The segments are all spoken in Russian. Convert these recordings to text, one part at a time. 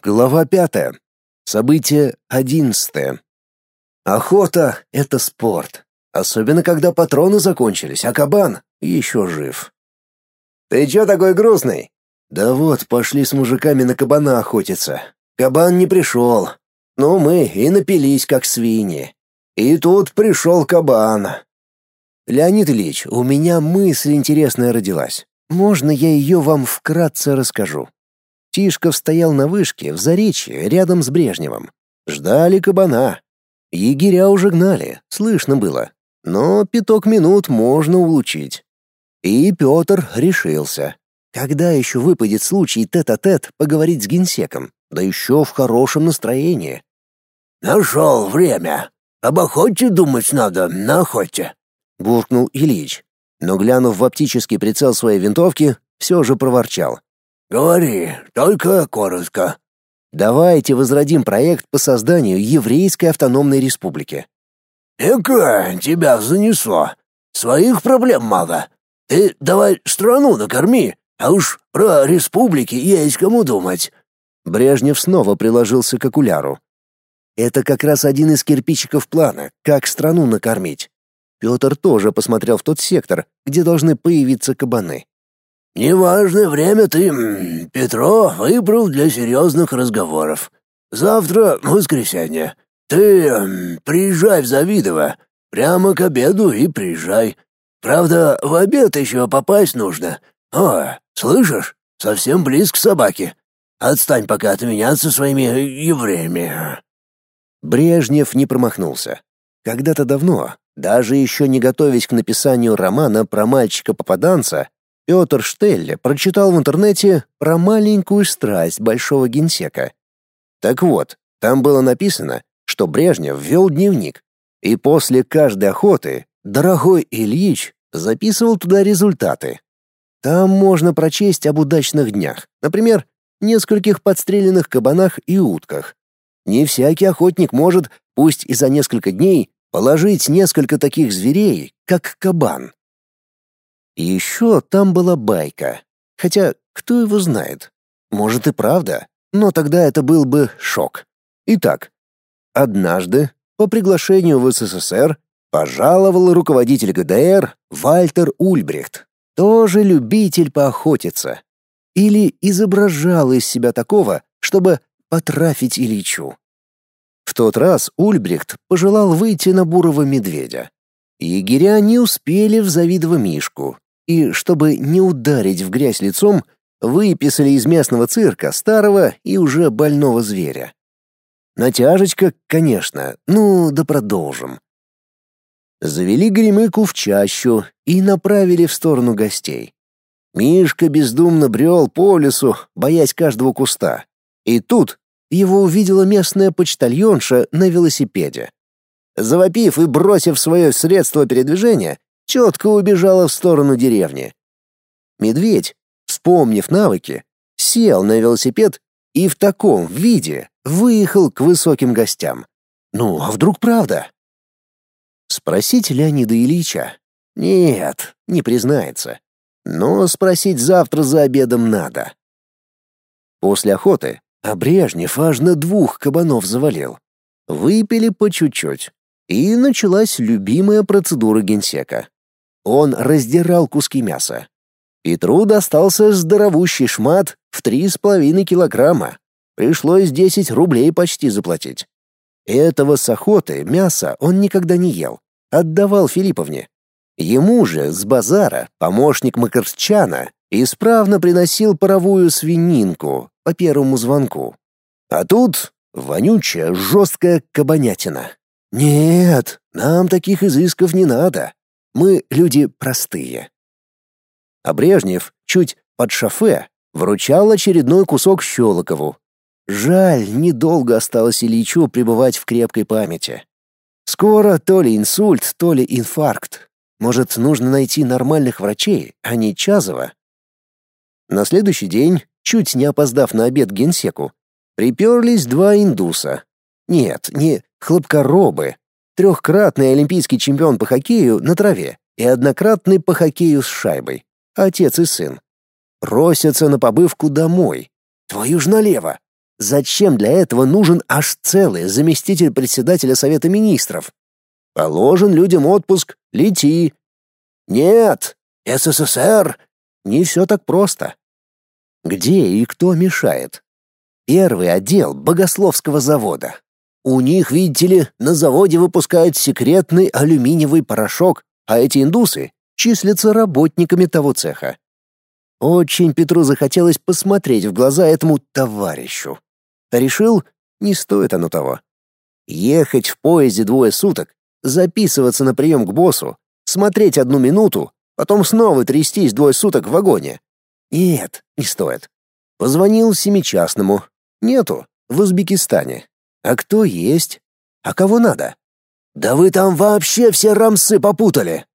Глава пятая. Событие одиннадцатое. Охота — это спорт. Особенно, когда патроны закончились, а кабан еще жив. «Ты чё такой грустный?» «Да вот, пошли с мужиками на кабана охотиться. Кабан не пришел. Ну, мы и напились, как свиньи. И тут пришел кабан. Леонид Ильич, у меня мысль интересная родилась. Можно я ее вам вкратце расскажу?» Тишков стоял на вышке в Заречье рядом с Брежневым. Ждали кабана. Егеря уже гнали, слышно было. Но пяток минут можно улучить. И Петр решился. Когда еще выпадет случай тет-а-тет -тет поговорить с генсеком, да еще в хорошем настроении? «Нашел время. Об охоте думать надо, на охоте», — буркнул Ильич. Но, глянув в оптический прицел своей винтовки, все же проворчал. Говори, только коротко. Давайте возродим проект по созданию Еврейской автономной республики. Эка, тебя занесло. Своих проблем мало. Ты давай страну накорми, а уж про республики есть кому думать. Брежнев снова приложился к окуляру. Это как раз один из кирпичиков плана, как страну накормить. Петр тоже посмотрел в тот сектор, где должны появиться кабаны. Неважное время ты, Петро, выбрал для серьезных разговоров. Завтра воскресенье. Ты приезжай в Завидово. Прямо к обеду и приезжай. Правда, в обед еще попасть нужно. О, слышишь? Совсем близко собаки. Отстань пока от меня со своими евреями. Брежнев не промахнулся. Когда-то давно, даже еще не готовясь к написанию романа про мальчика-попаданца, Петр Штелле прочитал в интернете про маленькую страсть большого генсека. Так вот, там было написано, что Брежнев вел дневник, и после каждой охоты дорогой Ильич записывал туда результаты. Там можно прочесть об удачных днях, например, нескольких подстреленных кабанах и утках. Не всякий охотник может, пусть и за несколько дней, положить несколько таких зверей, как кабан. И еще там была байка. Хотя, кто его знает? Может и правда, но тогда это был бы шок. Итак, однажды, по приглашению в СССР, пожаловал руководитель ГДР Вальтер Ульбрихт, тоже любитель поохотиться. Или изображал из себя такого, чтобы потрафить Ильичу. В тот раз Ульбрихт пожелал выйти на бурого медведя. Егеря не успели в Завидово Мишку, и, чтобы не ударить в грязь лицом, выписали из местного цирка старого и уже больного зверя. Натяжечка, конечно, ну да продолжим. Завели гремыку в чащу и направили в сторону гостей. Мишка бездумно брел по лесу, боясь каждого куста. И тут его увидела местная почтальонша на велосипеде. Завопив и бросив свое средство передвижения, четко убежала в сторону деревни. Медведь, вспомнив навыки, сел на велосипед и в таком виде выехал к высоким гостям. Ну, а вдруг правда? Спросить Леонида Ильича? Нет, не признается. Но спросить завтра за обедом надо. После охоты Обрежнев аж на двух кабанов завалил. Выпили по чуть-чуть. И началась любимая процедура генсека. Он раздирал куски мяса. Петру достался здоровущий шмат в три с половиной килограмма. Пришлось десять рублей почти заплатить. Этого с охоты мяса он никогда не ел. Отдавал Филипповне. Ему же с базара помощник Макарчана исправно приносил паровую свининку по первому звонку. А тут вонючая, жесткая кабанятина. Нет, нам таких изысков не надо. Мы люди простые. А Брежнев, чуть под шофе, вручал очередной кусок Щелокову. Жаль, недолго осталось Ильичу пребывать в крепкой памяти. Скоро то ли инсульт, то ли инфаркт. Может, нужно найти нормальных врачей, а не Чазова? На следующий день, чуть не опоздав на обед генсеку, приперлись два индуса. Нет, не хлопкоробы, трехкратный олимпийский чемпион по хоккею на траве и однократный по хоккею с шайбой, отец и сын. Просятся на побывку домой. Твою ж налево. Зачем для этого нужен аж целый заместитель председателя Совета министров? Положен людям отпуск, лети. Нет, СССР не все так просто. Где и кто мешает? Первый отдел Богословского завода. У них, видите ли, на заводе выпускают секретный алюминиевый порошок, а эти индусы числятся работниками того цеха. Очень Петру захотелось посмотреть в глаза этому товарищу. Решил, не стоит оно того. Ехать в поезде двое суток, записываться на прием к боссу, смотреть одну минуту, потом снова трястись двое суток в вагоне. Нет, не стоит. Позвонил семичастному. Нету, в Узбекистане. А кто есть? А кого надо? Да вы там вообще все рамсы попутали.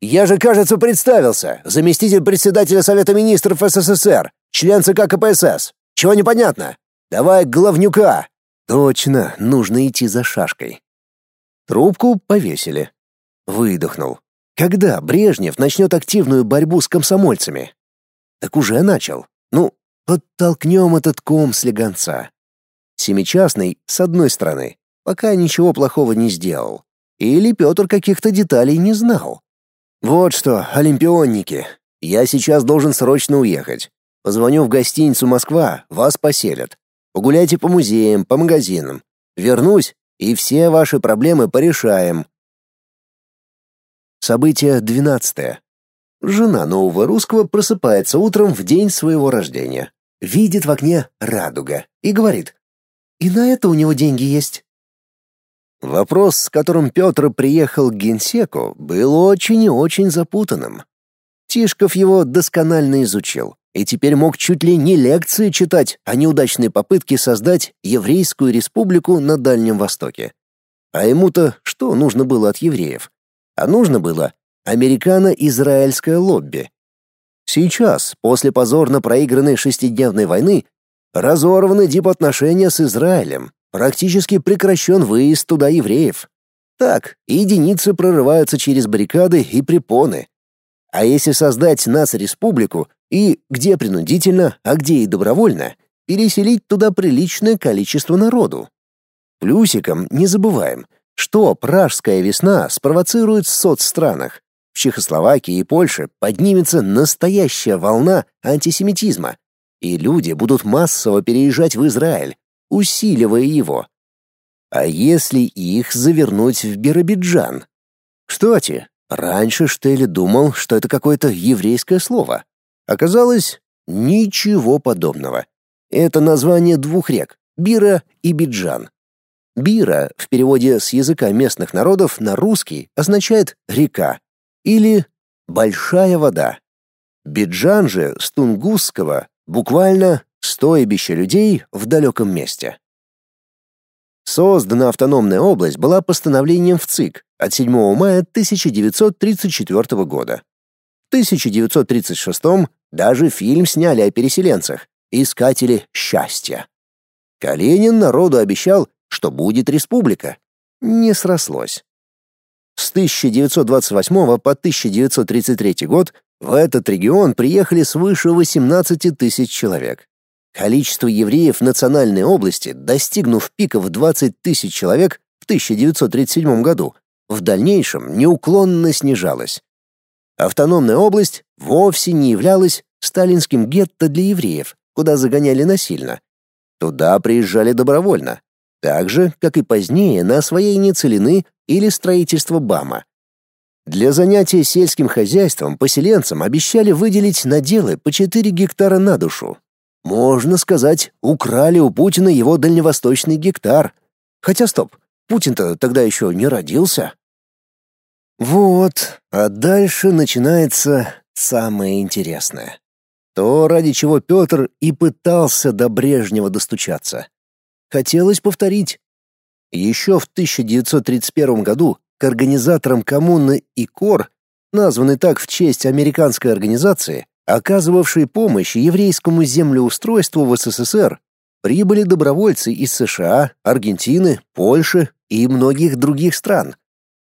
Я же, кажется, представился. Заместитель председателя Совета министров СССР, член ЦК КПСС. Чего непонятно? Давай главнюка. Точно, нужно идти за шашкой. Трубку повесили. Выдохнул. Когда Брежнев начнет активную борьбу с комсомольцами? Так уже начал. Ну, подтолкнем этот ком слегонца. Семичастный, с одной стороны, пока ничего плохого не сделал. Или Петр каких-то деталей не знал. Вот что, олимпионники, я сейчас должен срочно уехать. Позвоню в гостиницу «Москва», вас поселят. Погуляйте по музеям, по магазинам. Вернусь, и все ваши проблемы порешаем. Событие двенадцатое. Жена нового русского просыпается утром в день своего рождения, видит в окне радуга и говорит: "И на это у него деньги есть". Вопрос, с которым Петр приехал к генсеку, был очень и очень запутанным. Тишков его досконально изучил и теперь мог чуть ли не лекции читать о неудачной попытке создать еврейскую республику на Дальнем Востоке. А ему-то что нужно было от евреев? А нужно было американо-израильское лобби. Сейчас, после позорно проигранной шестидневной войны, разорваны дипотношения с Израилем, практически прекращен выезд туда евреев. Так, единицы прорываются через баррикады и препоны. А если создать нас республику и, где принудительно, а где и добровольно, переселить туда приличное количество народу? Плюсиком не забываем, что пражская весна спровоцирует в соцстранах. В Чехословакии и Польше поднимется настоящая волна антисемитизма, и люди будут массово переезжать в Израиль, усиливая его. А если их завернуть в Биробиджан? Кстати, раньше Штелли думал, что это какое-то еврейское слово. Оказалось, ничего подобного. Это название двух рек — Бира и Биджан. Бира в переводе с языка местных народов на русский означает «река» или «большая вода». Биджан же с тунгусского буквально «стойбище людей в далеком месте». Создана автономная область была постановлением в ЦИК от 7 мая 1934 года. В 1936 даже фильм сняли о переселенцах «Искатели счастья». Калинин народу обещал что будет республика. Не срослось. С 1928 по 1933 год в этот регион приехали свыше 18 тысяч человек. Количество евреев национальной области, достигнув пика в 20 тысяч человек в 1937 году, в дальнейшем неуклонно снижалось. Автономная область вовсе не являлась сталинским гетто для евреев, куда загоняли насильно. Туда приезжали добровольно, так же, как и позднее на освоение целины или строительство БАМа. Для занятия сельским хозяйством поселенцам обещали выделить наделы по 4 гектара на душу. Можно сказать, украли у Путина его дальневосточный гектар. Хотя стоп, Путин-то тогда еще не родился. Вот, а дальше начинается самое интересное. То, ради чего Петр и пытался до Брежнева достучаться. Хотелось повторить. Еще в 1931 году к организаторам коммуны ИКОР, названной так в честь американской организации, оказывавшей помощь еврейскому землеустройству в СССР, прибыли добровольцы из США, Аргентины, Польши и многих других стран.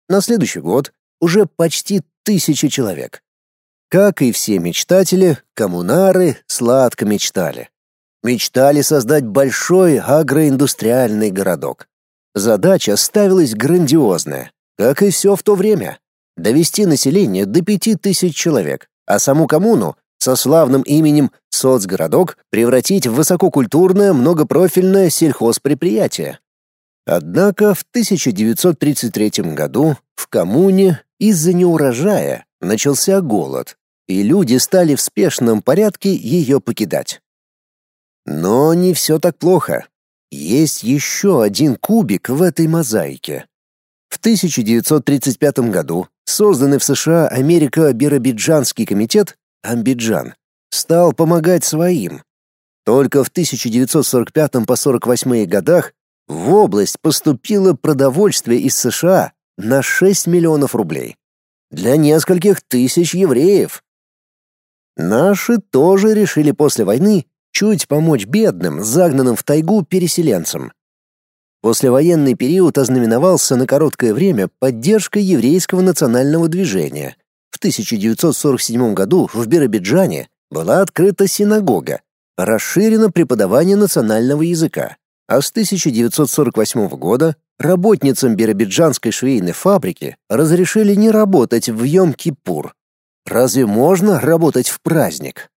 На следующий год уже почти тысяча человек. Как и все мечтатели, коммунары сладко мечтали. мечтали создать большой агроиндустриальный городок. Задача ставилась грандиозная, как и все в то время. Довести население до пяти тысяч человек, а саму коммуну со славным именем «Соцгородок» превратить в высококультурное многопрофильное сельхозпредприятие. Однако в 1933 году в коммуне из-за неурожая начался голод, и люди стали в спешном порядке ее покидать. Но не все так плохо. Есть еще один кубик в этой мозаике. В 1935 году созданный в США Америко-Биробиджанский комитет Амбиджан стал помогать своим. Только в 1945 по 48 годах в область поступило продовольствие из США на 6 миллионов рублей. Для нескольких тысяч евреев. Наши тоже решили после войны чуть помочь бедным, загнанным в тайгу переселенцам. Послевоенный период ознаменовался на короткое время поддержкой еврейского национального движения. В 1947 году в Биробиджане была открыта синагога, расширено преподавание национального языка, а с 1948 года работницам биробиджанской швейной фабрики разрешили не работать в Йом-Кипур. Разве можно работать в праздник?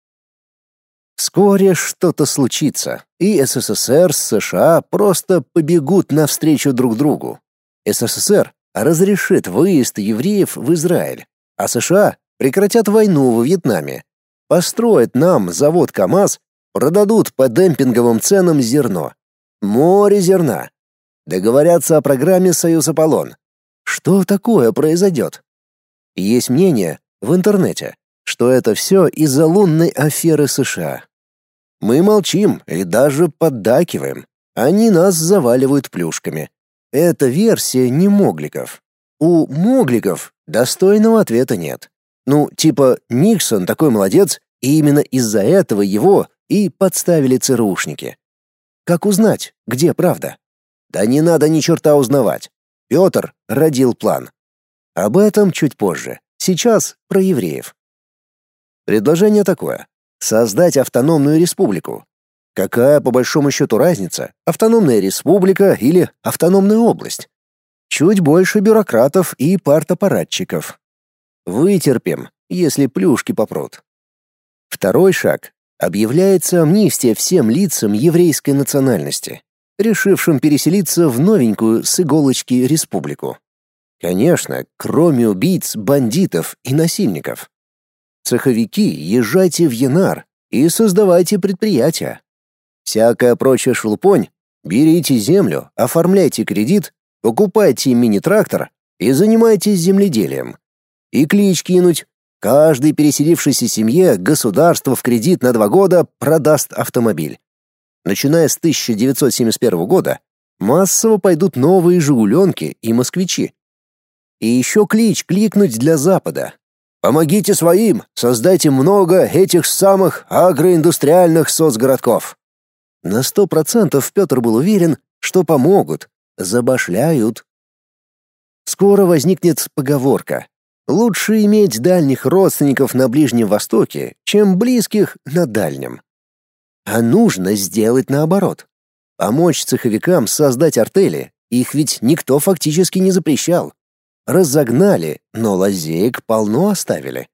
Вскоре что-то случится, и СССР с США просто побегут навстречу друг другу. СССР разрешит выезд евреев в Израиль, а США прекратят войну во Вьетнаме, построят нам завод КАМАЗ, продадут по демпинговым ценам зерно. Море зерна. Договорятся о программе «Союз Аполлон». Что такое произойдет? Есть мнение в интернете, что это все из-за лунной аферы США. Мы молчим и даже поддакиваем. Они нас заваливают плюшками. Это версия не Могликов. У Могликов достойного ответа нет. Ну, типа, Никсон такой молодец, и именно из-за этого его и подставили ЦРУшники. Как узнать, где правда? Да не надо ни черта узнавать. Петр родил план. Об этом чуть позже. Сейчас про евреев. Предложение такое создать автономную республику. Какая, по большому счету, разница, автономная республика или автономная область? Чуть больше бюрократов и партапаратчиков. Вытерпим, если плюшки попрут. Второй шаг. Объявляется амнистия всем лицам еврейской национальности, решившим переселиться в новенькую с иголочки республику. Конечно, кроме убийц, бандитов и насильников. Цеховики, езжайте в Янар и создавайте предприятия. Всякая прочая шелупонь, берите землю, оформляйте кредит, покупайте мини-трактор и занимайтесь земледелием. И клич кинуть. Каждой переселившейся семье государство в кредит на два года продаст автомобиль. Начиная с 1971 года массово пойдут новые «Жигуленки» и «Москвичи». И еще клич кликнуть для Запада. Помогите своим, создайте много этих самых агроиндустриальных соцгородков. На сто процентов Петр был уверен, что помогут, забашляют. Скоро возникнет поговорка «Лучше иметь дальних родственников на Ближнем Востоке, чем близких на Дальнем». А нужно сделать наоборот. Помочь цеховикам создать артели, их ведь никто фактически не запрещал. Разогнали, но лазеек полно оставили.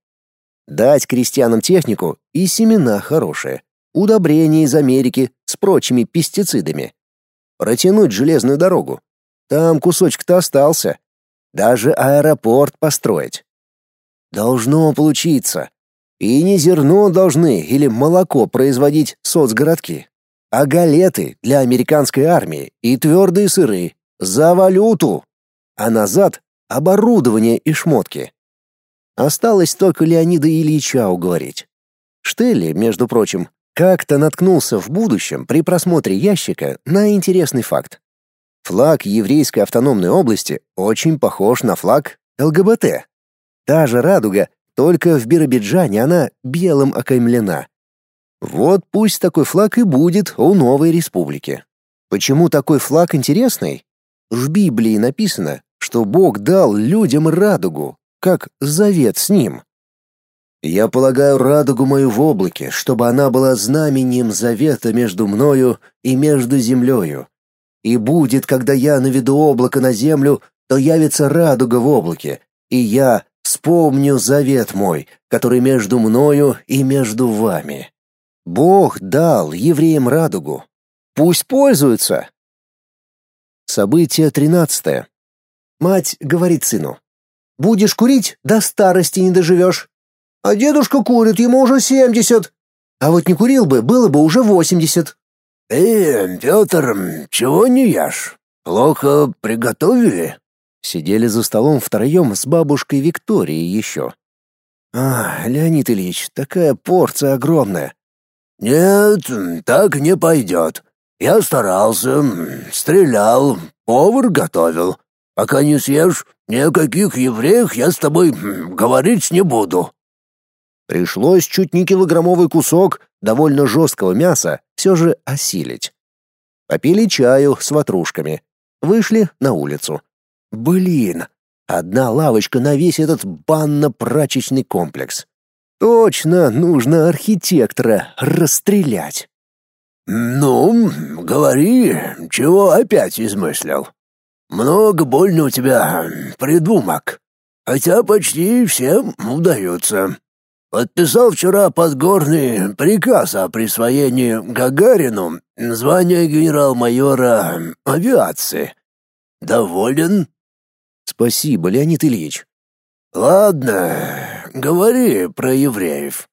Дать крестьянам технику и семена хорошие, удобрения из Америки с прочими пестицидами. Протянуть железную дорогу. Там кусочек-то остался. Даже аэропорт построить. Должно получиться. И не зерно должны или молоко производить соцгородки, а галеты для американской армии и твердые сыры за валюту. А назад оборудование и шмотки. Осталось только Леонида Ильича уговорить. Штелли, между прочим, как-то наткнулся в будущем при просмотре ящика на интересный факт. Флаг еврейской автономной области очень похож на флаг ЛГБТ. Та же радуга, только в Биробиджане она белым окаймлена. Вот пусть такой флаг и будет у новой республики. Почему такой флаг интересный? В Библии написано, что Бог дал людям радугу, как завет с ним. Я полагаю радугу мою в облаке, чтобы она была знамением завета между мною и между землею. И будет, когда я наведу облако на землю, то явится радуга в облаке, и я вспомню завет мой, который между мною и между вами. Бог дал евреям радугу. Пусть пользуются. Событие тринадцатое. Мать говорит сыну: "Будешь курить, до старости не доживешь. А дедушка курит, ему уже семьдесят. А вот не курил бы, было бы уже восемьдесят. «Э, Петр, чего не ешь? Плохо приготовили?» Сидели за столом втроем с бабушкой Викторией еще. «А, Леонид Ильич, такая порция огромная». «Нет, так не пойдет. Я старался, стрелял, повар готовил. Пока не съешь, ни о каких евреях я с тобой говорить не буду». Пришлось чуть не килограммовый кусок довольно жесткого мяса все же осилить. Попили чаю с ватрушками. Вышли на улицу. Блин, одна лавочка на весь этот банно-прачечный комплекс. Точно нужно архитектора расстрелять. «Ну, говори, чего опять измыслил? Много больно у тебя придумок, хотя почти всем удается. Подписал вчера подгорный приказ о присвоении Гагарину звания генерал-майора авиации. Доволен? Спасибо, Леонид Ильич. Ладно, говори про евреев.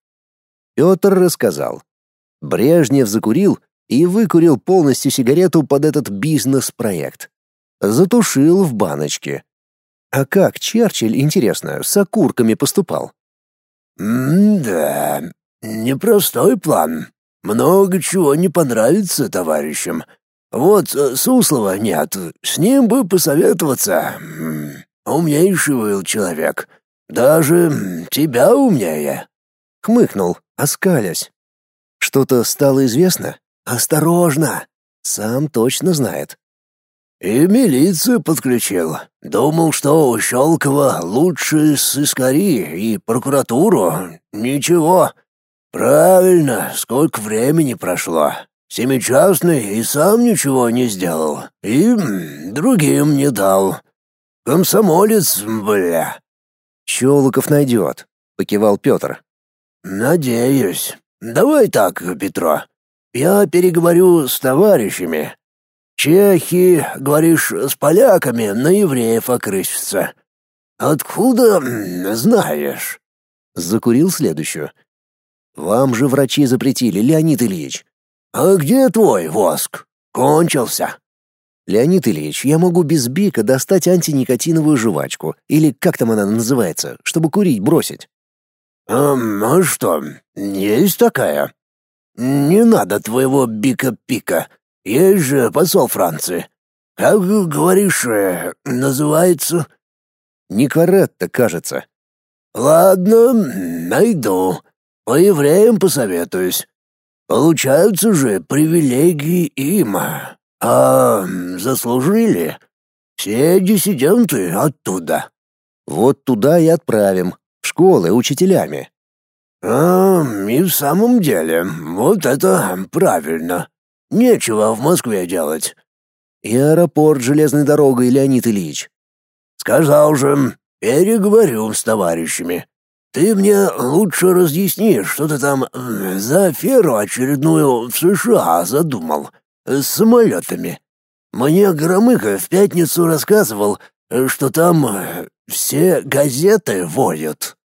Петр рассказал. Брежнев закурил и выкурил полностью сигарету под этот бизнес-проект. Затушил в баночке. А как Черчилль, интересно, с окурками поступал? «М-да, непростой план. Много чего не понравится товарищам. Вот э, Суслова нет, с ним бы посоветоваться. Умнейший был человек. Даже тебя умнее». Хмыкнул, оскалясь. Что-то стало известно? Осторожно! Сам точно знает. И милицию подключил. Думал, что у Щелкова лучше сыскари и прокуратуру. Ничего. Правильно, сколько времени прошло. Семичастный и сам ничего не сделал. И другим не дал. Комсомолец, бля. Щелоков найдет, покивал Петр. Надеюсь. Давай так, Петро. Я переговорю с товарищами. Чехи, говоришь, с поляками на евреев окрысятся. Откуда знаешь? Закурил следующую. Вам же врачи запретили, Леонид Ильич. А где твой воск? Кончился. Леонид Ильич, я могу без бика достать антиникотиновую жвачку, или как там она называется, чтобы курить бросить. А, а что, есть такая? Не надо твоего бика-пика. Есть же посол Франции. Как, говоришь, э, называется? Никоретто, кажется. Ладно, найду. По евреям посоветуюсь. Получаются же привилегии им. А заслужили? Все диссиденты оттуда. Вот туда и отправим. В школы учителями. А, и в самом деле, вот это правильно. Нечего в Москве делать. И аэропорт железной дорогой, Леонид Ильич. Сказал же, переговорю с товарищами. Ты мне лучше разъясни, что ты там за аферу очередную в США задумал с самолетами. Мне Громыко в пятницу рассказывал, что там все газеты воют.